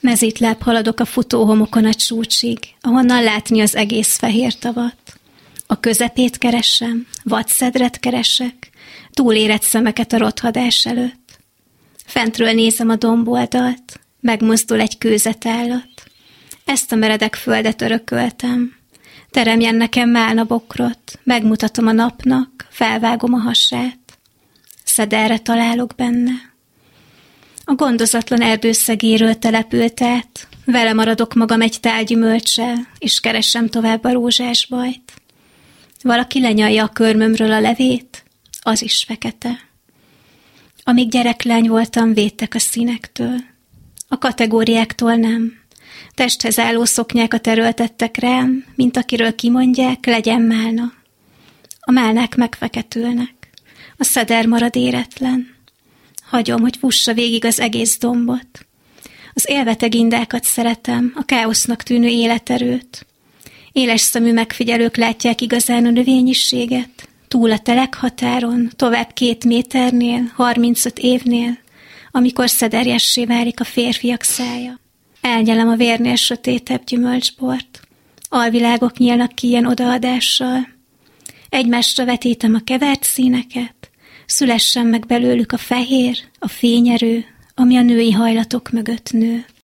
Mezítláb haladok a futóhomokon a csúcsig, ahonnan látni az egész fehér tavat. A közepét keresem, vadszedret keresek, túlérett szemeket a rothadás előtt. Fentről nézem a domboldalt, megmozdul egy kőzetállat. Ezt a meredek földet örököltem. Teremjen nekem málna bokrot, megmutatom a napnak, felvágom a hasát. Szederre találok benne. A gondozatlan erdőszegéről települt át, vele maradok magam egy tálgyümölcsel, és keresem tovább a rózsás bajt. Valaki lenyalja a körmömről a levét, az is fekete. Amíg gyereklány voltam, védtek a színektől. A kategóriáktól nem. Testhez álló szoknyákat erőltettek rám, mint akiről kimondják, legyen málna. A málnák megfeketülnek. A szeder marad éretlen. Hagyom, hogy fussa végig az egész dombot. Az élveteg indákat szeretem, a káosznak tűnő életerőt. Éles szemű megfigyelők látják igazán a növényiséget, túl a telekhatáron, tovább két méternél, harmincöt évnél, amikor szederjessé válik a férfiak szája. Elnyelem a vérnél sötétebb gyümölcsbort. Alvilágok nyílnak ki ilyen odaadással. Egymásra vetítem a kevert színeket, szülessen meg belőlük a fehér, a fényerő, ami a női hajlatok mögött nő.